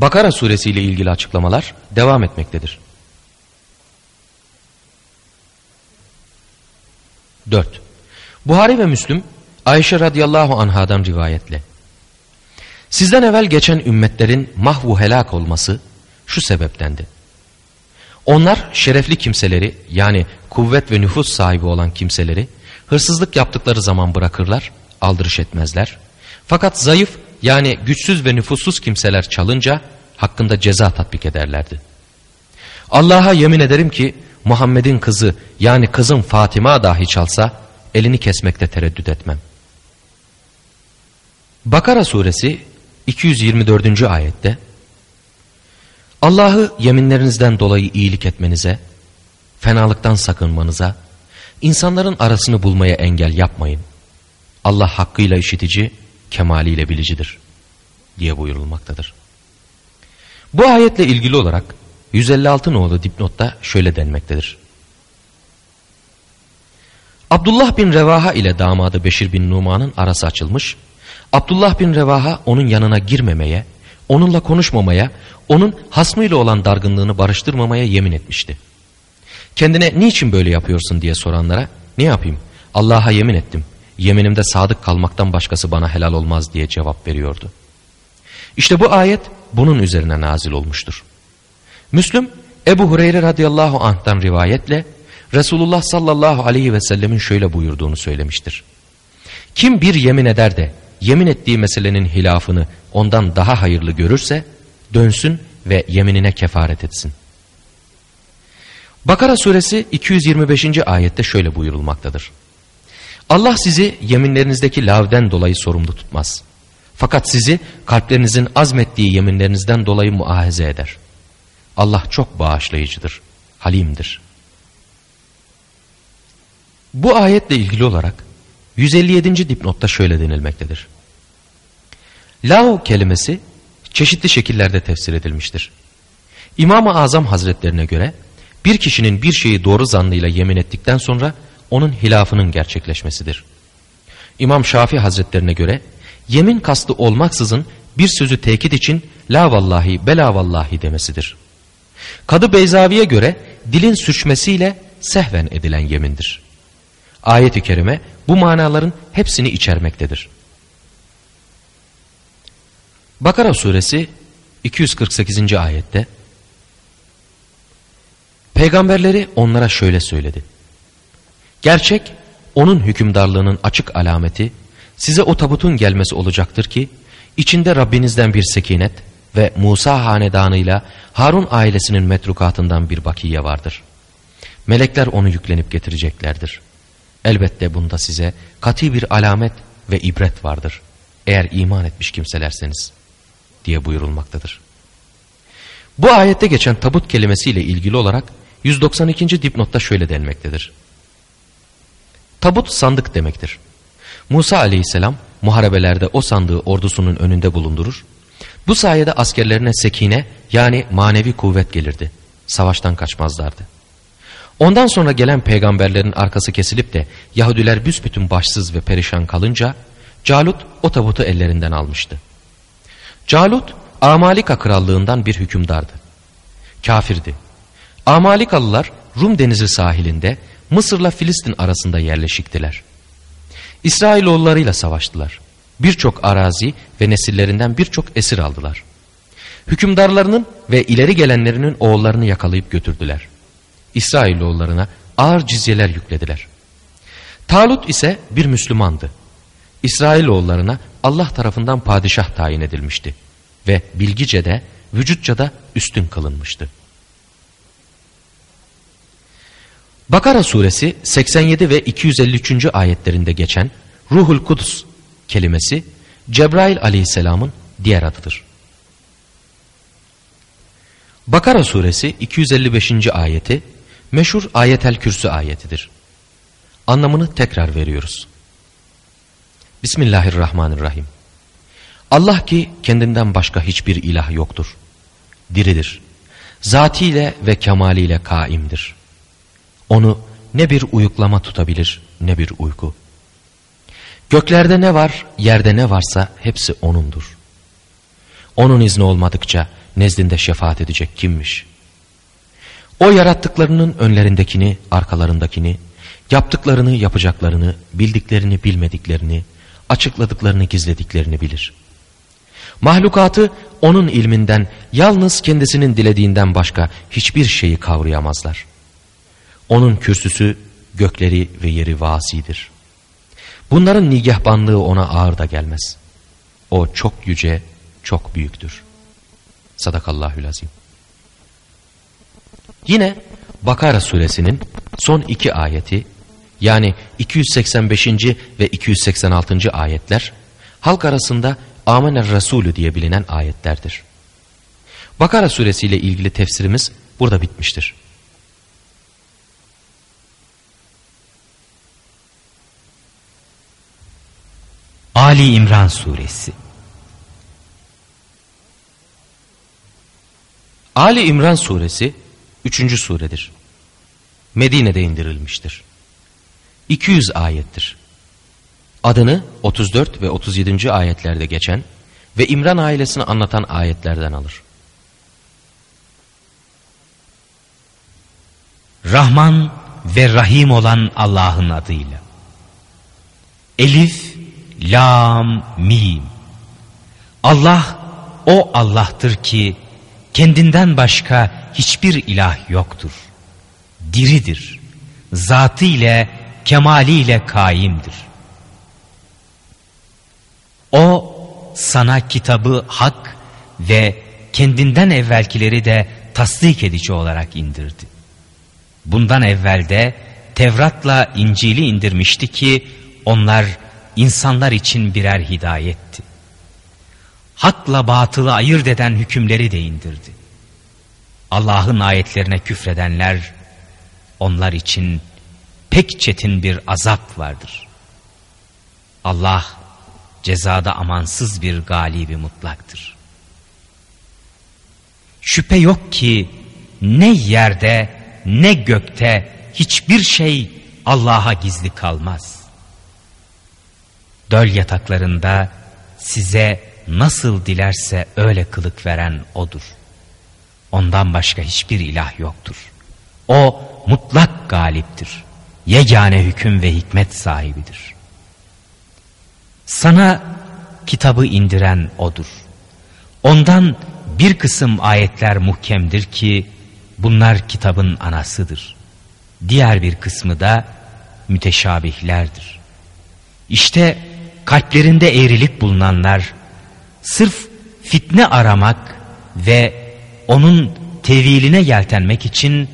Bakara suresiyle ilgili açıklamalar devam etmektedir. 4. Buhari ve Müslüm Ayşe radıyallahu anhadan rivayetle. Sizden evvel geçen ümmetlerin mahvu helak olması şu sebeptendi. Onlar şerefli kimseleri yani kuvvet ve nüfus sahibi olan kimseleri hırsızlık yaptıkları zaman bırakırlar, aldırış etmezler. Fakat zayıf yani güçsüz ve nüfussuz kimseler çalınca hakkında ceza tatbik ederlerdi. Allah'a yemin ederim ki Muhammed'in kızı yani kızım Fatıma dahi çalsa elini kesmekte tereddüt etmem. Bakara suresi 224. ayette Allah'ı yeminlerinizden dolayı iyilik etmenize, fenalıktan sakınmanıza, insanların arasını bulmaya engel yapmayın. Allah hakkıyla işitici, kemaliyle bilicidir diye buyurulmaktadır. Bu ayetle ilgili olarak 156 nolu dipnotta şöyle denmektedir. Abdullah bin Revaha ile damadı Beşir bin Numan'ın arası açılmış. Abdullah bin Revaha onun yanına girmemeye, onunla konuşmamaya, onun hasmıyla olan dargınlığını barıştırmamaya yemin etmişti. Kendine niçin böyle yapıyorsun diye soranlara ne yapayım Allah'a yemin ettim. Yeminimde sadık kalmaktan başkası bana helal olmaz diye cevap veriyordu. İşte bu ayet bunun üzerine nazil olmuştur. Müslüm Ebu Hureyre radıyallahu anh'tan rivayetle Resulullah sallallahu aleyhi ve sellemin şöyle buyurduğunu söylemiştir. Kim bir yemin eder de yemin ettiği meselenin hilafını ondan daha hayırlı görürse dönsün ve yeminine kefaret etsin. Bakara suresi 225. ayette şöyle buyurulmaktadır. Allah sizi yeminlerinizdeki lavden dolayı sorumlu tutmaz. Fakat sizi kalplerinizin azmettiği yeminlerinizden dolayı muahize eder. Allah çok bağışlayıcıdır, halimdir. Bu ayetle ilgili olarak 157. dipnotta şöyle denilmektedir. Lao kelimesi çeşitli şekillerde tefsir edilmiştir. İmam-ı Azam Hazretlerine göre bir kişinin bir şeyi doğru zannıyla yemin ettikten sonra onun hilafının gerçekleşmesidir. İmam Şafii Hazretlerine göre yemin kastı olmaksızın bir sözü tekit için la vallahi bela vallahi demesidir. Kadı Beyzavi'ye göre dilin sürçmesiyle sehven edilen yemindir. Ayet-i kerime bu manaların hepsini içermektedir. Bakara suresi 248. ayette Peygamberleri onlara şöyle söyledi. Gerçek onun hükümdarlığının açık alameti size o tabutun gelmesi olacaktır ki içinde Rabbinizden bir sekinet ve Musa hanedanıyla Harun ailesinin metrukatından bir bakiye vardır. Melekler onu yüklenip getireceklerdir. Elbette bunda size kati bir alamet ve ibret vardır. Eğer iman etmiş kimselerseniz diye buyurulmaktadır. Bu ayette geçen tabut kelimesiyle ilgili olarak 192. dipnotta şöyle denmektedir. Tabut sandık demektir. Musa aleyhisselam muharebelerde o sandığı ordusunun önünde bulundurur. Bu sayede askerlerine sekine yani manevi kuvvet gelirdi. Savaştan kaçmazlardı. Ondan sonra gelen peygamberlerin arkası kesilip de Yahudiler büsbütün başsız ve perişan kalınca Calut o tabutu ellerinden almıştı. Calut Amalika krallığından bir hükümdardı. Kafirdi. Amalikalılar Rum denizi sahilinde Mısır'la Filistin arasında yerleşiktiler. İsrailoğullarıyla savaştılar. Birçok arazi ve nesillerinden birçok esir aldılar. Hükümdarlarının ve ileri gelenlerinin oğullarını yakalayıp götürdüler. İsrailoğullarına ağır cizyeler yüklediler. Talut ise bir Müslümandı. İsrailoğullarına Allah tarafından padişah tayin edilmişti ve bilgice de vücutça da üstün kılınmıştı. Bakara suresi 87 ve 253. ayetlerinde geçen Ruhul Kudüs kelimesi Cebrail aleyhisselamın diğer adıdır. Bakara suresi 255. ayeti meşhur ayetel kürsü ayetidir. Anlamını tekrar veriyoruz. Bismillahirrahmanirrahim. Allah ki kendinden başka hiçbir ilah yoktur. Diridir. Zatiyle ve kemaliyle kaimdir. Onu ne bir uyuklama tutabilir ne bir uyku. Göklerde ne var, yerde ne varsa hepsi O'nundur. Onun izni olmadıkça nezdinde şefaat edecek kimmiş? O yarattıklarının önlerindekini, arkalarındakini, yaptıklarını, yapacaklarını, bildiklerini, bilmediklerini, açıkladıklarını, gizlediklerini bilir. Mahlukatı onun ilminden yalnız kendisinin dilediğinden başka hiçbir şeyi kavrayamazlar. Onun kürsüsü gökleri ve yeri vasidir. Bunların nigahbanlığı ona ağır da gelmez. O çok yüce, çok büyüktür. Sadakallahülazim. Yine Bakara suresinin son iki ayeti yani 285. ve 286. ayetler halk arasında Amener Resulü diye bilinen ayetlerdir. Bakara suresiyle ilgili tefsirimiz burada bitmiştir. Ali İmran suresi Ali İmran suresi üçüncü suredir. Medine'de indirilmiştir. 200 ayettir. Adını 34 ve 37. ayetlerde geçen ve İmran ailesini anlatan ayetlerden alır. Rahman ve Rahim olan Allah'ın adıyla. Elif, Lam, Mim. Allah o Allah'tır ki kendinden başka hiçbir ilah yoktur. Diridir. Zatı ile, kemaliyle kaimdir. O sana kitabı hak ve kendinden evvelkileri de tasdik edici olarak indirdi. Bundan evvelde Tevrat'la İncil'i indirmişti ki onlar insanlar için birer hidayetti. Hakla batılı ayırt eden hükümleri de indirdi. Allah'ın ayetlerine küfredenler onlar için pek çetin bir azap vardır. Allah cezada amansız bir galibi mutlaktır. Şüphe yok ki ne yerde ne gökte hiçbir şey Allah'a gizli kalmaz. Döl yataklarında size nasıl dilerse öyle kılık veren O'dur. Ondan başka hiçbir ilah yoktur. O mutlak galiptir. Yegane hüküm ve hikmet sahibidir. Sana kitabı indiren O'dur. Ondan bir kısım ayetler muhkemdir ki bunlar kitabın anasıdır. Diğer bir kısmı da müteşabihlerdir. İşte kalplerinde eğrilik bulunanlar sırf fitne aramak ve onun teviline yeltenmek için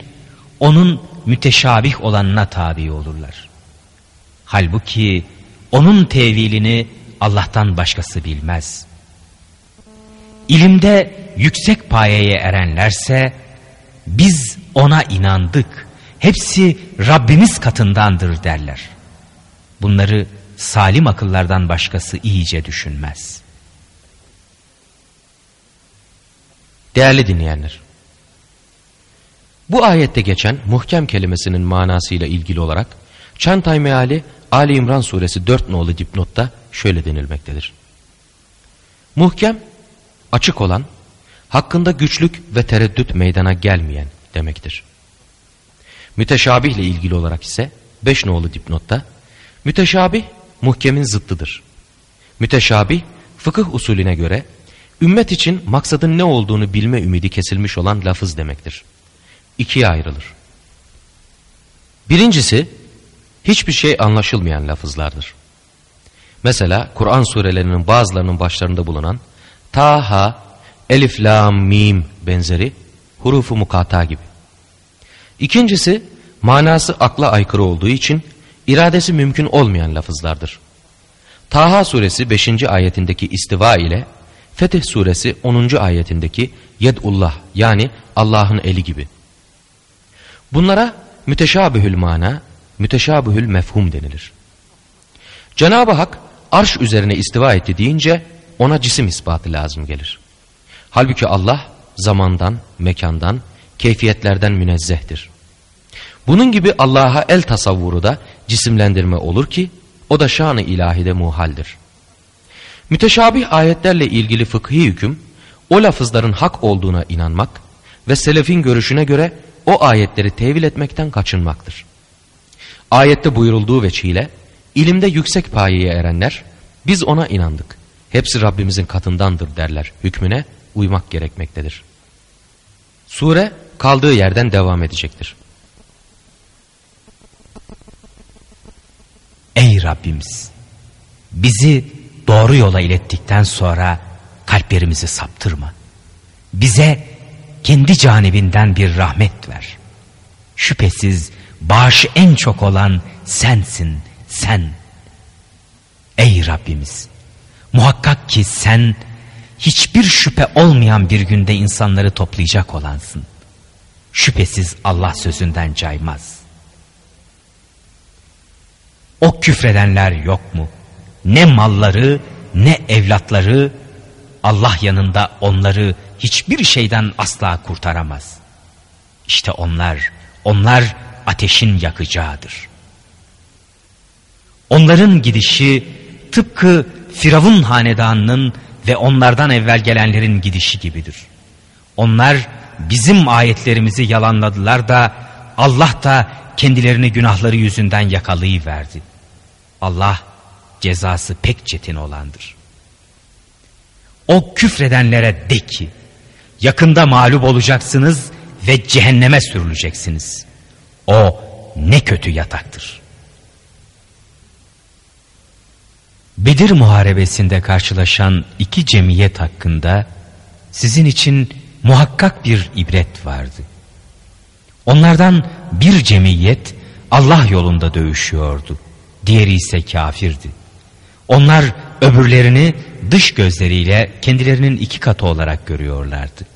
onun müteşabih olanına tabi olurlar. Halbuki onun tevilini Allah'tan başkası bilmez. İlimde yüksek payeye erenlerse biz ona inandık. Hepsi Rabbimiz katındandır derler. Bunları salim akıllardan başkası iyice düşünmez. Değerli dinleyenler, bu ayette geçen muhkem kelimesinin manasıyla ilgili olarak Çantay meali Ali İmran suresi 4 nolu dipnotta şöyle denilmektedir. Muhkem, açık olan, hakkında güçlük ve tereddüt meydana gelmeyen demektir. Müteşabih ile ilgili olarak ise 5 nolu dipnotta, müteşabih muhkemin zıttıdır. Müteşabih, fıkıh usulüne göre, ümmet için maksadın ne olduğunu bilme ümidi kesilmiş olan lafız demektir. İkiye ayrılır. Birincisi, hiçbir şey anlaşılmayan lafızlardır. Mesela Kur'an surelerinin bazılarının başlarında bulunan Taha, Elif, Lam, Mim benzeri hurufu mukata gibi. İkincisi manası akla aykırı olduğu için iradesi mümkün olmayan lafızlardır. Taha suresi 5. ayetindeki istiva ile Fetih suresi 10. ayetindeki yedullah yani Allah'ın eli gibi. Bunlara müteşabühül mana müteşabühül mefhum denilir. Cenab-ı Hak arş üzerine istiva etti deyince ona cisim ispatı lazım gelir. Halbuki Allah zamandan, mekandan, keyfiyetlerden münezzehtir. Bunun gibi Allah'a el tasavvuru da cisimlendirme olur ki o da şanı ilahide muhaldir. Müteşabih ayetlerle ilgili fıkhi hüküm o lafızların hak olduğuna inanmak ve selefin görüşüne göre o ayetleri tevil etmekten kaçınmaktır. Ayette buyurulduğu veçiyle ilimde yüksek payeye erenler biz ona inandık. Hepsi Rabbimizin katındandır derler hükmüne uymak gerekmektedir. Sure kaldığı yerden devam edecektir. Ey Rabbimiz! Bizi doğru yola ilettikten sonra kalplerimizi saptırma. Bize kendi canibinden bir rahmet ver. Şüphesiz bağışı en çok olan sensin, sen. Ey Rabbimiz! Muhakkak ki sen hiçbir şüphe olmayan bir günde insanları toplayacak olansın. Şüphesiz Allah sözünden caymaz. O küfredenler yok mu? Ne malları ne evlatları Allah yanında onları hiçbir şeyden asla kurtaramaz. İşte onlar, onlar ateşin yakacağıdır. Onların gidişi tıpkı Firavun hanedanının ve onlardan evvel gelenlerin gidişi gibidir. Onlar bizim ayetlerimizi yalanladılar da Allah da kendilerini günahları yüzünden yakalayıverdi. Allah cezası pek çetin olandır. O küfredenlere de ki yakında mağlup olacaksınız ve cehenneme sürüleceksiniz. O ne kötü yataktır. Bedir Muharebesi'nde karşılaşan iki cemiyet hakkında sizin için muhakkak bir ibret vardı. Onlardan bir cemiyet Allah yolunda dövüşüyordu. Diğeri ise kafirdi. Onlar öbürlerini dış gözleriyle kendilerinin iki katı olarak görüyorlardı.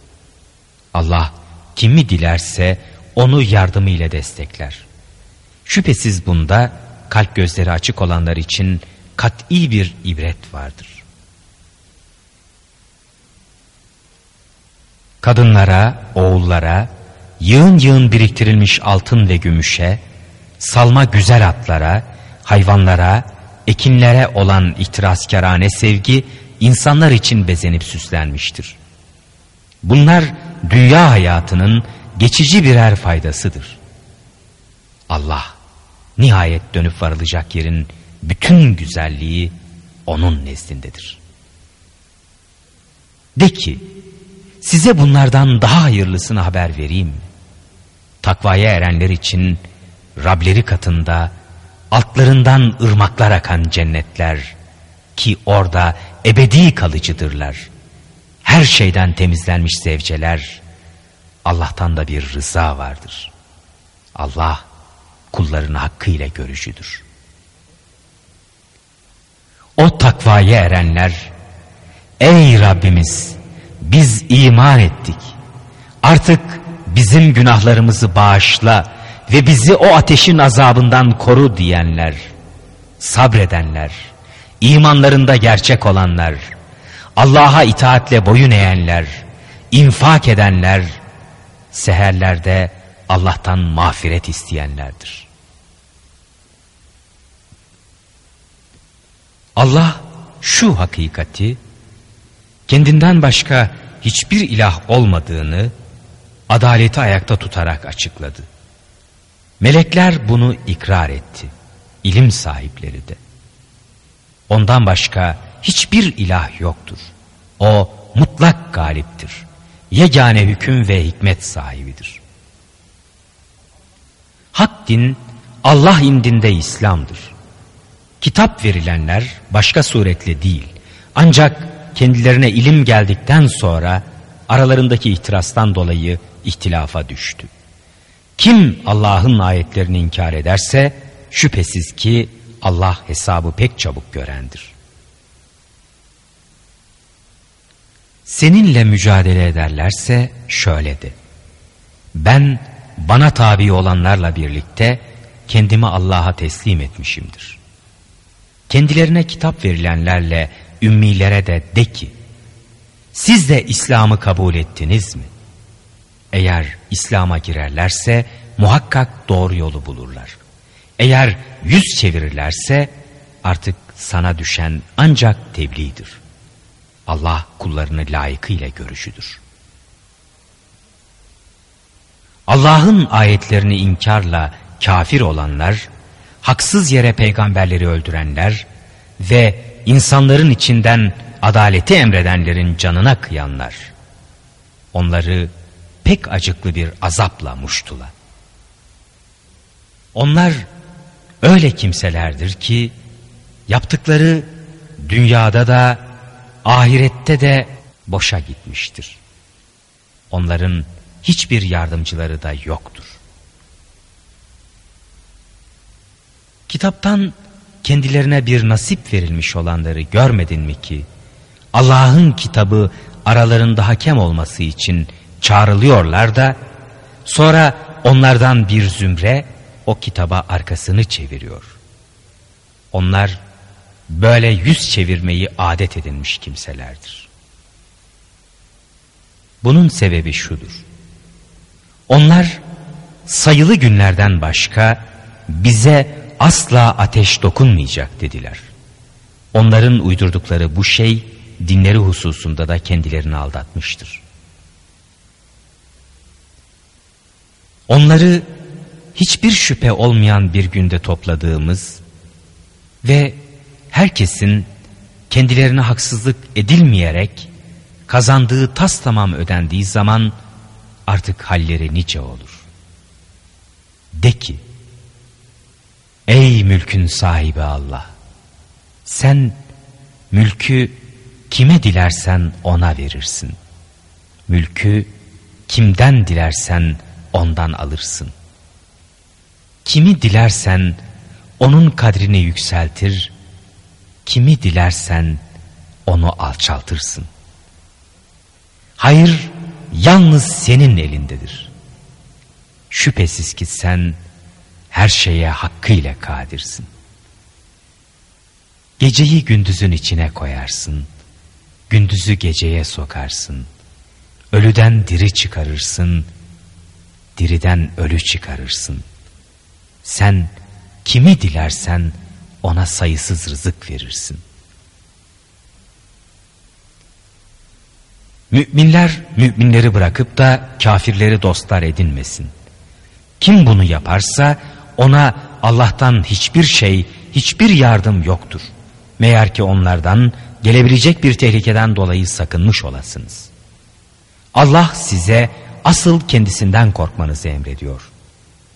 Allah kimi dilerse onu yardımıyla destekler. Şüphesiz bunda kalp gözleri açık olanlar için kat'i bir ibret vardır. Kadınlara, oğullara, yığın yığın biriktirilmiş altın ve gümüşe, salma güzel atlara, hayvanlara, ekinlere olan itirazkarane sevgi insanlar için bezenip süslenmiştir. Bunlar dünya hayatının geçici birer faydasıdır. Allah nihayet dönüp varılacak yerin bütün güzelliği onun nezdindedir. De ki size bunlardan daha hayırlısını haber vereyim mi? Takvaya erenler için Rableri katında altlarından ırmaklar akan cennetler ki orada ebedi kalıcıdırlar. Her şeyden temizlenmiş zevceler Allah'tan da bir rıza vardır. Allah kullarını hakkıyla görücüdür. O takvaya erenler Ey Rabbimiz biz iman ettik. Artık bizim günahlarımızı bağışla ve bizi o ateşin azabından koru diyenler, sabredenler, imanlarında gerçek olanlar, Allah'a itaatle boyun eğenler, infak edenler, seherlerde Allah'tan mağfiret isteyenlerdir. Allah şu hakikati kendinden başka hiçbir ilah olmadığını adaleti ayakta tutarak açıkladı. Melekler bunu ikrar etti. İlim sahipleri de. Ondan başka hiçbir ilah yoktur. O mutlak galiptir. Yegane hüküm ve hikmet sahibidir. Hak din Allah indinde İslam'dır. Kitap verilenler başka suretle değil. Ancak kendilerine ilim geldikten sonra aralarındaki ihtirastan dolayı ihtilafa düştü. Kim Allah'ın ayetlerini inkar ederse şüphesiz ki Allah hesabı pek çabuk görendir. Seninle mücadele ederlerse şöyle de. Ben bana tabi olanlarla birlikte kendimi Allah'a teslim etmişimdir. Kendilerine kitap verilenlerle ümmilere de de ki, siz de İslam'ı kabul ettiniz mi? Eğer İslam'a girerlerse muhakkak doğru yolu bulurlar. Eğer yüz çevirirlerse artık sana düşen ancak tebliğdir. Allah kullarını layıkıyla görüşüdür. Allah'ın ayetlerini inkarla kafir olanlar, haksız yere peygamberleri öldürenler ve insanların içinden adaleti emredenlerin canına kıyanlar. Onları pek acıklı bir azapla muştula. Onlar öyle kimselerdir ki yaptıkları dünyada da ahirette de boşa gitmiştir. Onların hiçbir yardımcıları da yoktur. Kitaptan kendilerine bir nasip verilmiş olanları görmedin mi ki Allah'ın kitabı aralarında hakem olması için çağrılıyorlar da sonra onlardan bir zümre o kitaba arkasını çeviriyor. Onlar böyle yüz çevirmeyi adet edinmiş kimselerdir. Bunun sebebi şudur. Onlar sayılı günlerden başka bize asla ateş dokunmayacak dediler. Onların uydurdukları bu şey dinleri hususunda da kendilerini aldatmıştır. Onları hiçbir şüphe olmayan bir günde topladığımız ve herkesin kendilerine haksızlık edilmeyerek kazandığı tas tamam ödendiği zaman artık halleri nice olur. De ki, ey mülkün sahibi Allah, sen mülkü kime dilersen ona verirsin. Mülkü kimden dilersen ondan alırsın. Kimi dilersen onun kadrini yükseltir, kimi dilersen onu alçaltırsın. Hayır yalnız senin elindedir. Şüphesiz ki sen her şeye hakkıyla kadirsin. Geceyi gündüzün içine koyarsın, gündüzü geceye sokarsın, ölüden diri çıkarırsın, diriden ölü çıkarırsın. Sen kimi dilersen ona sayısız rızık verirsin. Müminler müminleri bırakıp da kafirleri dostlar edinmesin. Kim bunu yaparsa ona Allah'tan hiçbir şey, hiçbir yardım yoktur. Meğer ki onlardan gelebilecek bir tehlikeden dolayı sakınmış olasınız. Allah size asıl kendisinden korkmanızı emrediyor.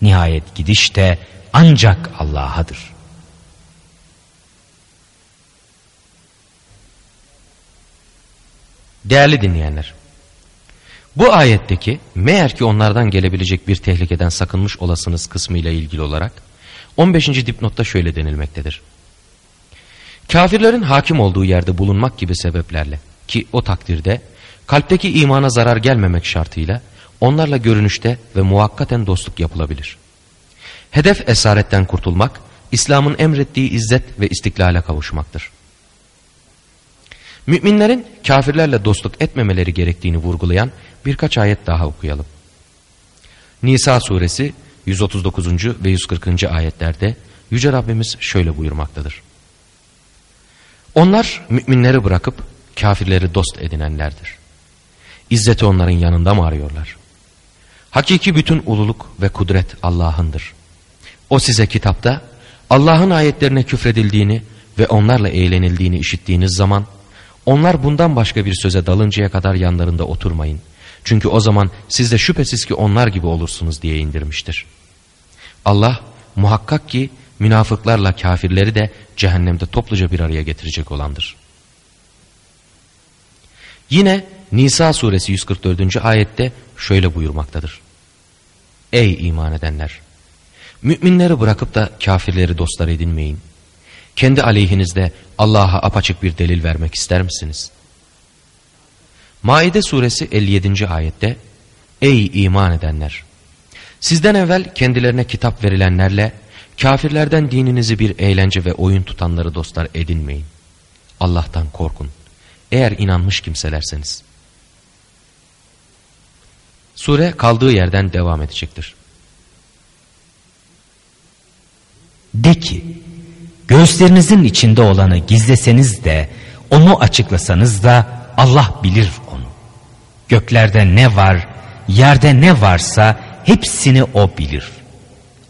Nihayet gidiş de ancak Allah'adır. Değerli dinleyenler, bu ayetteki meğer ki onlardan gelebilecek bir tehlikeden sakınmış olasınız kısmıyla ilgili olarak 15. dipnotta şöyle denilmektedir. Kafirlerin hakim olduğu yerde bulunmak gibi sebeplerle ki o takdirde kalpteki imana zarar gelmemek şartıyla onlarla görünüşte ve muhakkaten dostluk yapılabilir. Hedef esaretten kurtulmak, İslam'ın emrettiği izzet ve istiklale kavuşmaktır. Müminlerin kafirlerle dostluk etmemeleri gerektiğini vurgulayan birkaç ayet daha okuyalım. Nisa suresi 139. ve 140. ayetlerde Yüce Rabbimiz şöyle buyurmaktadır. Onlar müminleri bırakıp kafirleri dost edinenlerdir. İzzeti onların yanında mı arıyorlar? Hakiki bütün ululuk ve kudret Allah'ındır. O size kitapta Allah'ın ayetlerine küfredildiğini ve onlarla eğlenildiğini işittiğiniz zaman onlar bundan başka bir söze dalıncaya kadar yanlarında oturmayın. Çünkü o zaman siz de şüphesiz ki onlar gibi olursunuz diye indirmiştir. Allah muhakkak ki münafıklarla kafirleri de cehennemde topluca bir araya getirecek olandır. Yine Nisa suresi 144. ayette şöyle buyurmaktadır. Ey iman edenler! Müminleri bırakıp da kafirleri dostlar edinmeyin. Kendi aleyhinizde Allah'a apaçık bir delil vermek ister misiniz? Maide suresi 57. ayette Ey iman edenler! Sizden evvel kendilerine kitap verilenlerle kafirlerden dininizi bir eğlence ve oyun tutanları dostlar edinmeyin. Allah'tan korkun. Eğer inanmış kimselerseniz. Sure kaldığı yerden devam edecektir. De ki, göğüslerinizin içinde olanı gizleseniz de, onu açıklasanız da Allah bilir onu. Göklerde ne var, yerde ne varsa hepsini o bilir.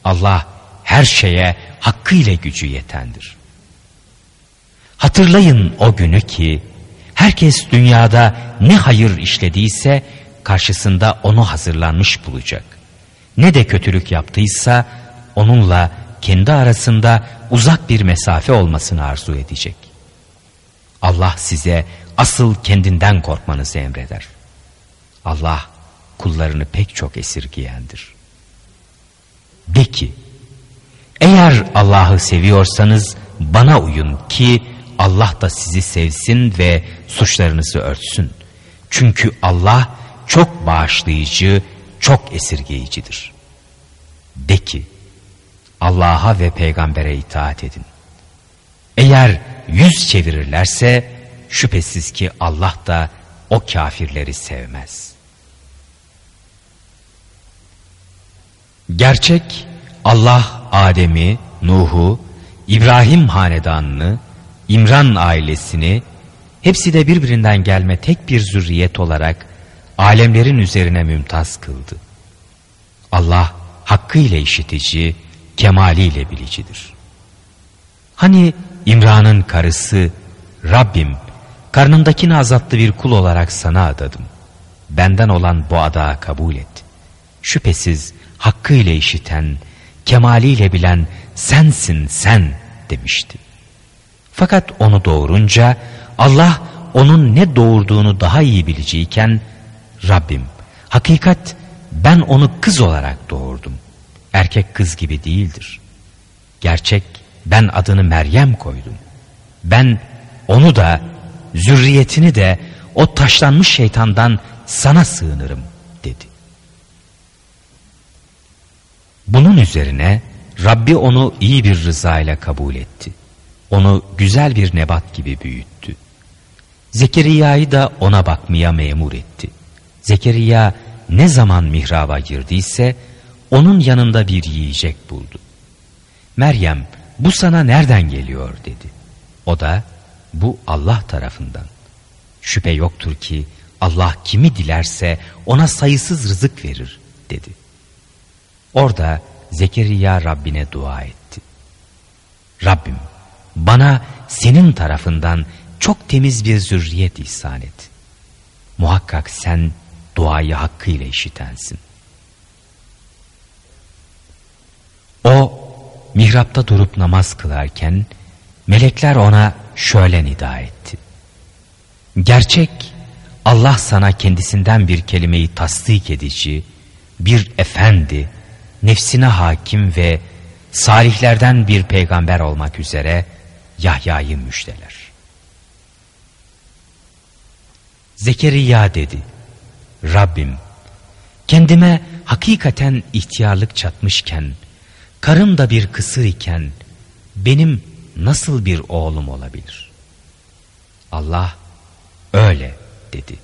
Allah her şeye hakkıyla gücü yetendir. Hatırlayın o günü ki herkes dünyada ne hayır işlediyse karşısında onu hazırlanmış bulacak. Ne de kötülük yaptıysa onunla kendi arasında uzak bir mesafe olmasını arzu edecek. Allah size asıl kendinden korkmanızı emreder. Allah kullarını pek çok esirgiyendir. De ki, eğer Allah'ı seviyorsanız bana uyun ki Allah da sizi sevsin ve suçlarınızı örtsün. Çünkü Allah çok bağışlayıcı, çok esirgeyicidir. De ki, Allah'a ve peygambere itaat edin. Eğer yüz çevirirlerse şüphesiz ki Allah da o kafirleri sevmez. Gerçek Allah Adem'i, Nuh'u, İbrahim hanedanını, İmran ailesini hepsi de birbirinden gelme tek bir zürriyet olarak alemlerin üzerine mümtaz kıldı. Allah hakkıyla işitici, kemaliyle bilicidir. Hani İmran'ın karısı Rabbim karnındakini azatlı bir kul olarak sana adadım. Benden olan bu adağı kabul et. Şüphesiz hakkıyla işiten, kemaliyle bilen sensin sen demişti. Fakat onu doğurunca Allah onun ne doğurduğunu daha iyi bileceğiken Rabbim hakikat ben onu kız olarak doğurdum. Erkek kız gibi değildir. Gerçek ben adını Meryem koydum. Ben onu da zürriyetini de o taşlanmış şeytandan sana sığınırım dedi. Bunun üzerine Rabbi onu iyi bir rıza ile kabul etti. Onu güzel bir nebat gibi büyüttü. Zekeriya'yı da ona bakmaya memur etti. Zekeriya ne zaman mihraba girdiyse onun yanında bir yiyecek buldu. Meryem bu sana nereden geliyor dedi. O da bu Allah tarafından. Şüphe yoktur ki Allah kimi dilerse ona sayısız rızık verir dedi. Orada Zekeriya Rabbine dua etti. Rabbim bana senin tarafından çok temiz bir zürriyet ihsan et. Muhakkak sen duayı hakkıyla işitensin. O mihrapta durup namaz kılarken melekler ona şöyle nida etti. Gerçek Allah sana kendisinden bir kelimeyi tasdik edici, bir efendi, nefsine hakim ve salihlerden bir peygamber olmak üzere Yahya'yı müjdeler. Zekeriya dedi, Rabbim kendime hakikaten ihtiyarlık çatmışken, karım da bir kısır iken benim nasıl bir oğlum olabilir? Allah öyle dedi.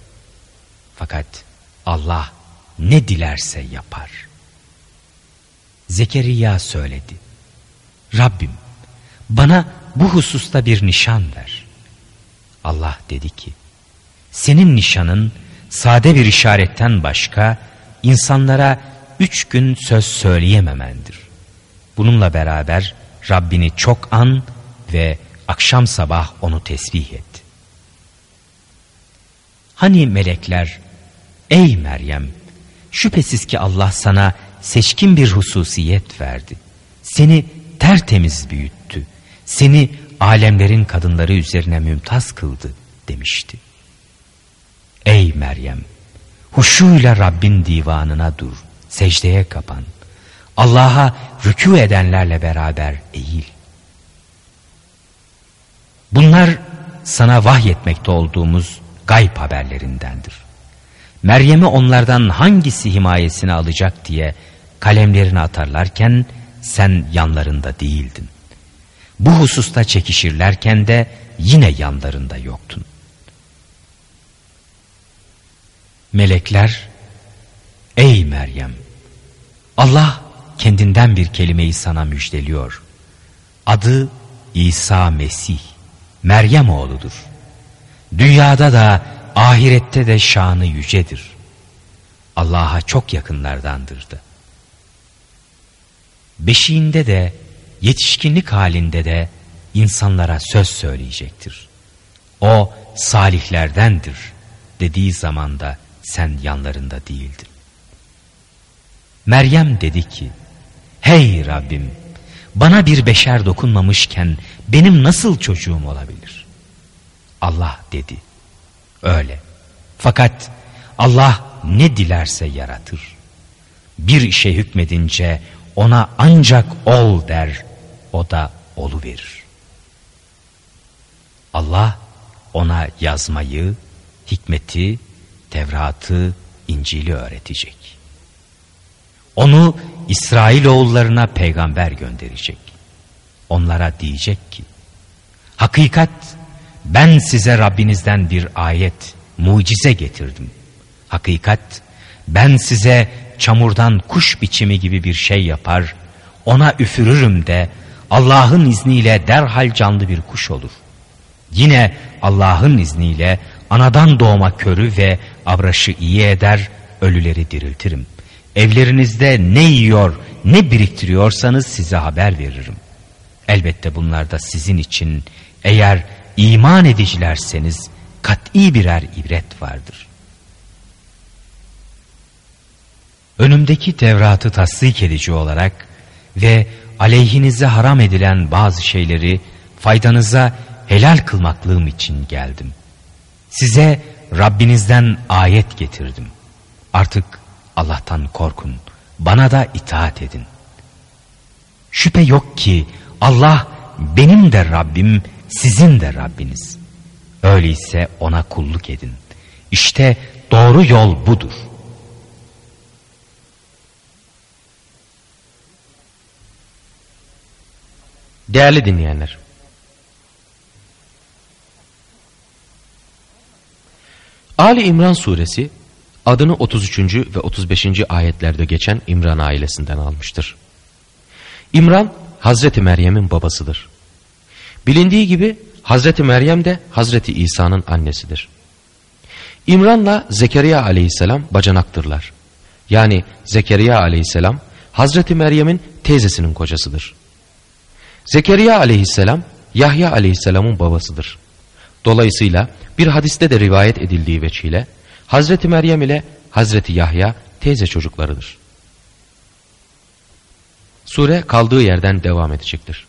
Fakat Allah ne dilerse yapar. Zekeriya söyledi. Rabbim bana bu hususta bir nişan ver. Allah dedi ki senin nişanın sade bir işaretten başka insanlara üç gün söz söyleyememendir. Bununla beraber Rabbini çok an ve akşam sabah onu tesbih et. Hani melekler, ey Meryem, şüphesiz ki Allah sana seçkin bir hususiyet verdi. Seni tertemiz büyüttü. Seni alemlerin kadınları üzerine mümtaz kıldı demişti. Ey Meryem! Huşuyla Rabbin divanına dur, secdeye kapan. Allah'a rükû edenlerle beraber eğil. Bunlar sana vahyetmekte olduğumuz gayb haberlerindendir. Meryem'i onlardan hangisi himayesine alacak diye kalemlerini atarlarken sen yanlarında değildin. Bu hususta çekişirlerken de yine yanlarında yoktun. Melekler, ey Meryem, Allah kendinden bir kelimeyi sana müjdeliyor. Adı İsa Mesih, Meryem oğludur. Dünyada da ahirette de şanı yücedir. Allah'a çok yakınlardandırdı. Beşiğinde de yetişkinlik halinde de insanlara söz söyleyecektir. O salihlerdendir dediği zamanda sen yanlarında değildin. Meryem dedi ki, Hey Rabbim, bana bir beşer dokunmamışken benim nasıl çocuğum olabilir? Allah dedi, öyle. Fakat Allah ne dilerse yaratır. Bir işe hükmedince ona ancak ol der, o da olu verir. Allah ona yazmayı, hikmeti, Tevrat'ı, İncil'i öğretecek. Onu İsrailoğullarına peygamber gönderecek. Onlara diyecek ki, Hakikat ben size Rabbinizden bir ayet, mucize getirdim. Hakikat ben size çamurdan kuş biçimi gibi bir şey yapar, ona üfürürüm de Allah'ın izniyle derhal canlı bir kuş olur. Yine Allah'ın izniyle anadan doğma körü ve abraşı iyi eder, ölüleri diriltirim. Evlerinizde ne yiyor, ne biriktiriyorsanız size haber veririm. Elbette bunlar da sizin için eğer iman edicilerseniz kat'i birer ibret vardır. Önümdeki Tevrat'ı tasdik edici olarak ve aleyhinize haram edilen bazı şeyleri faydanıza helal kılmaklığım için geldim. Size Rabbinizden ayet getirdim. Artık Allah'tan korkun, bana da itaat edin. Şüphe yok ki Allah benim de Rabbim, sizin de Rabbiniz. Öyleyse ona kulluk edin. İşte doğru yol budur. Değerli dinleyenler, Ali İmran suresi adını 33. ve 35. ayetlerde geçen İmran ailesinden almıştır. İmran Hazreti Meryem'in babasıdır. Bilindiği gibi Hazreti Meryem de Hazreti İsa'nın annesidir. İmran'la Zekeriya aleyhisselam bacanaktırlar. Yani Zekeriya aleyhisselam Hazreti Meryem'in teyzesinin kocasıdır. Zekeriya aleyhisselam Yahya aleyhisselamın babasıdır. Dolayısıyla bir hadiste de rivayet edildiği veçiyle Hazreti Meryem ile Hazreti Yahya teyze çocuklarıdır. Sure kaldığı yerden devam edecektir.